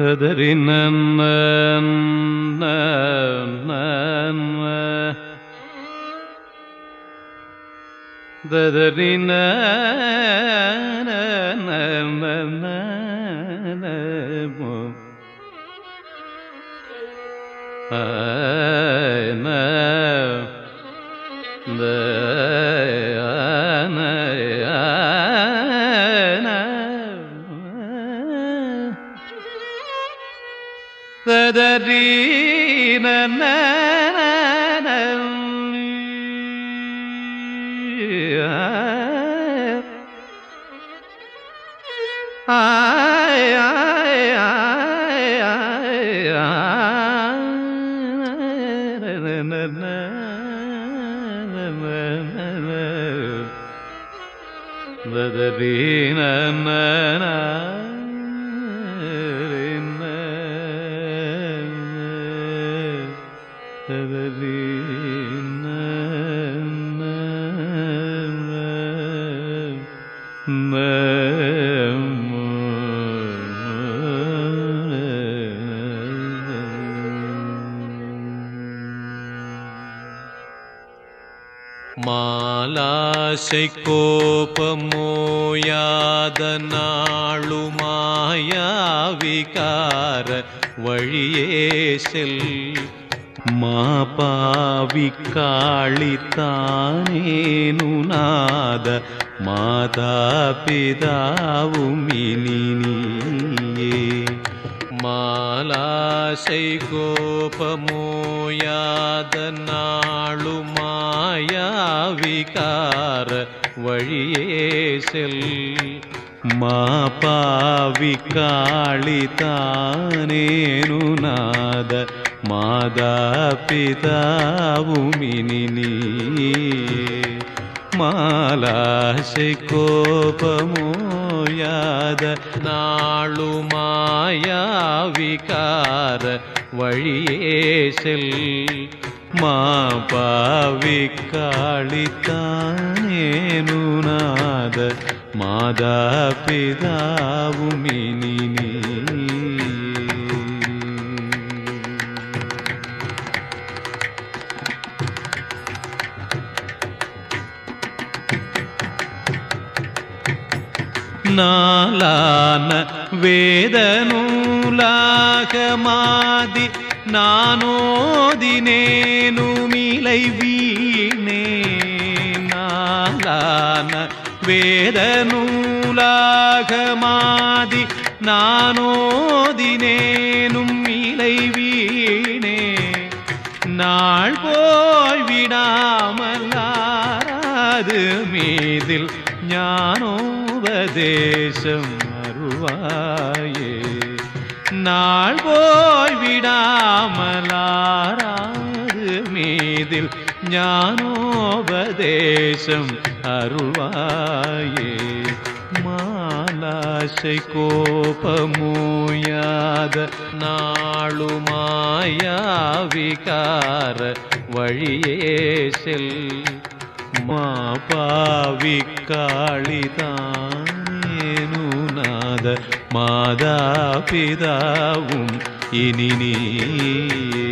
തദരി ദദരി no ആ القدرين آه آه ததறி மாலாசை கோபமோயாத நாளுமாயாவிகார வழியே செல் மாபாவி காளித்தானேனு நாத மாதா பிதாவும் இனி மாலாசை கோபமோயாத நாளுமாயாவிகார வழியே செல் மாபாவி காளித்தானேனு நாத மாதா பிதாவும் இனி நீயே மாலாசை கோபமோயாத நாளுமாயாவிகார நாலான வேதநூலாக மாதி நானோதினேனுமிலை வீணே. நாலான வேதநூலாக மாதி நானோதினேனும் இலை வீணே. நாள் போய் விடாமலாது மீதில் ஞானோ தேசம் அருவாயே. நாள் போய் விடாமலாராது மீதில் ஞானோபதேசம் அருவாயே. மாலாசை கோபமூயாத நாளுமாயாவிகார வழியே செல். மாபாவி காளிதான் நாத மாதா பிதாவும் இனி நீயே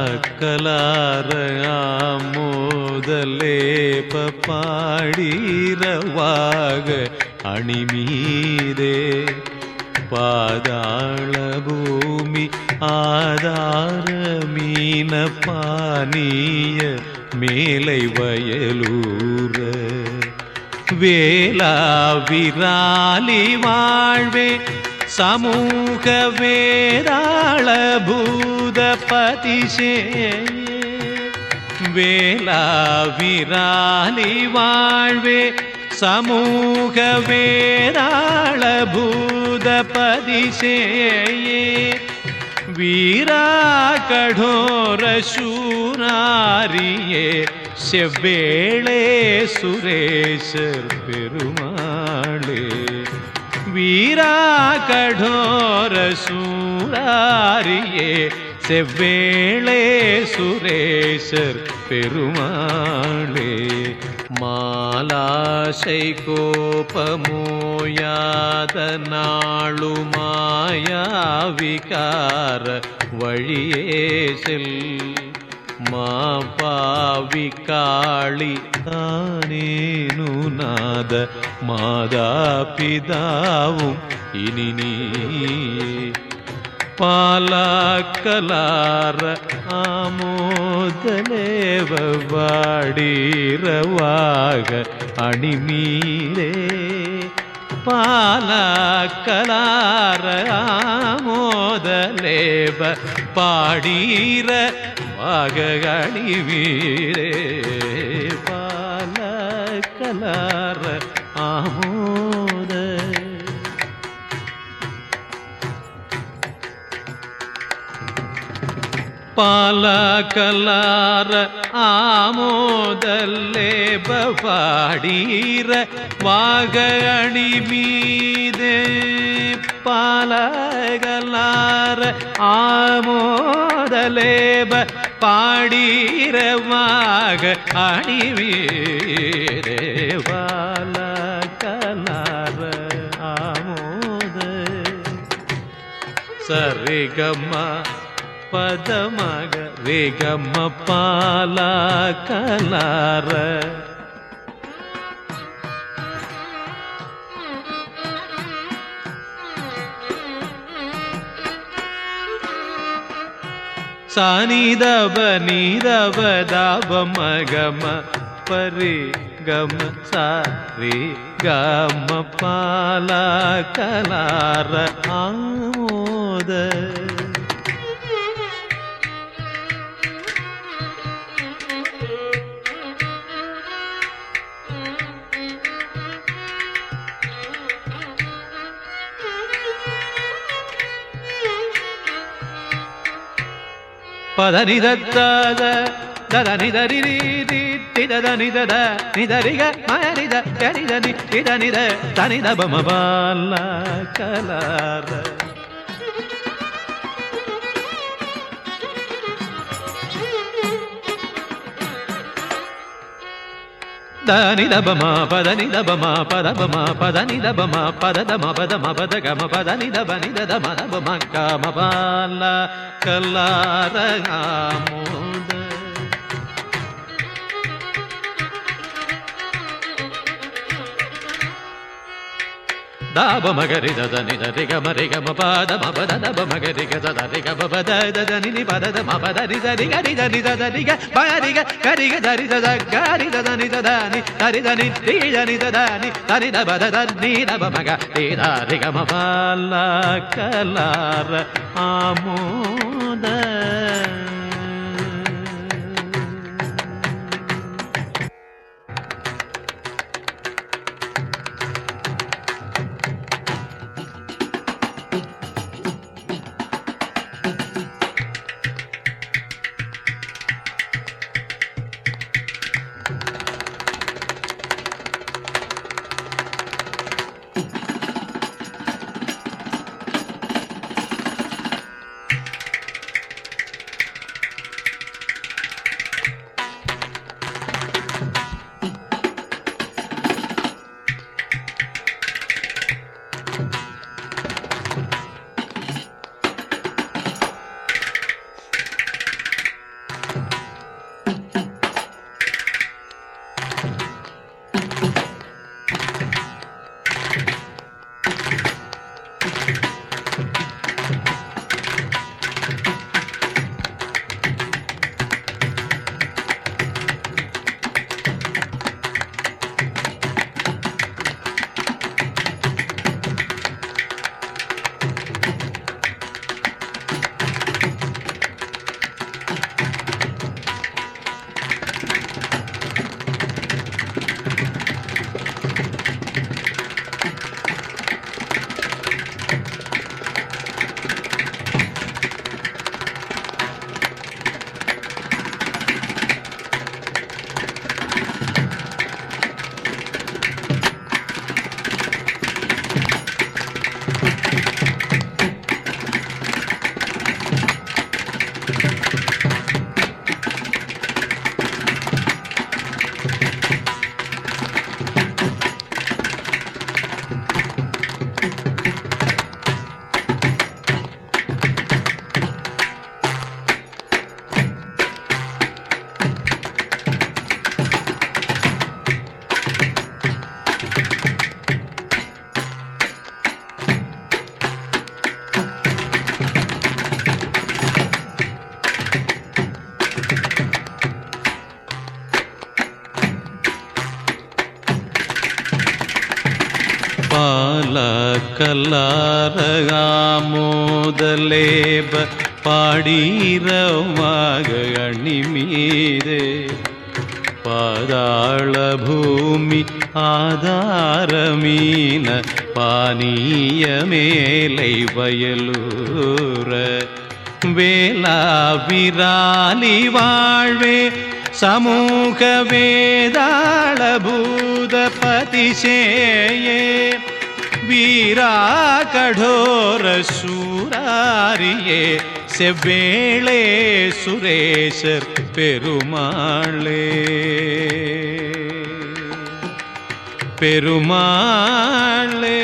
பாலக்கலார பாடீரவாக அணிமீதே பாதாள பூமி ஆதார மீன பானிய மேலை வயலூர. வேலா விராலி வாழ்வே சமூக வேதாள பூத பதிசே வேலா விராலி வாழ்வே சமூக வேதாள பூத பதிசேயே. வீரா கடோர சூராரியே செவ்வேளே சுரேஷர் பெருமாளே வீரா கடோர சூராரியே செவ்வேளே சுரேசர் பெருமாளே மாலாசை கோபமோயாத நாளுமாயாவிகார வழியே செல் மாபாவி காளி தானேனு நாத மாதா பிதாவும் இனி நீ பாலாக்கலார ஆமோதலேவ வாடீரவாக அணிமீரே பாலாக்கலார ஆமோதலேவ பாடீர வாக அணிவீரே பாலக்கலார ஆமோ பாலகலார ஆமோதல்லே பவாடீர வாக அணி மீதே பாலகலார ஆமோதலேப பாடீரமாக அணிவீரே பாலகலார ஆமோத சரிகம்மா பதமாக வேகம பாலா கலார சானிதப நீதப தாப மகம பரி கம சாரி கம பாலா கலார ஆமோத பதனிதத்தாத ததனிதரி திதனிதத நிதரிக மரித கரிதனி இதனித தனிதபமபால கலார. దని దబ మా పద ని దబ మా పద బ మా పద ని దబ మా పద ద పద మా పద గ పద ని దబ ని దద పాల కల్లారగాము దాబ మగరి దదని దరి గమ రి గమ పాద మబ దబ మగరి గ దరి గ బబ దని ని పద మబ దరి దరి దని దరి గ గ కరి గ దరి ద గరి దని దని దరి దని దని దని దరి మగ పాల కలార ఆమోద பால கல்லாரகாமோதலேப பாடீரமாக அணி மீதே பாதாள பூமி ஆதாரமீன பானீய மேலை வயலூர. வேலா விராலி வாழ்வே சமூக வேதாள பூத பதிசேயே வீரா கடோர சூராரியே செவ்வேளே சுரேசர் பெருமாளே பெருமாளே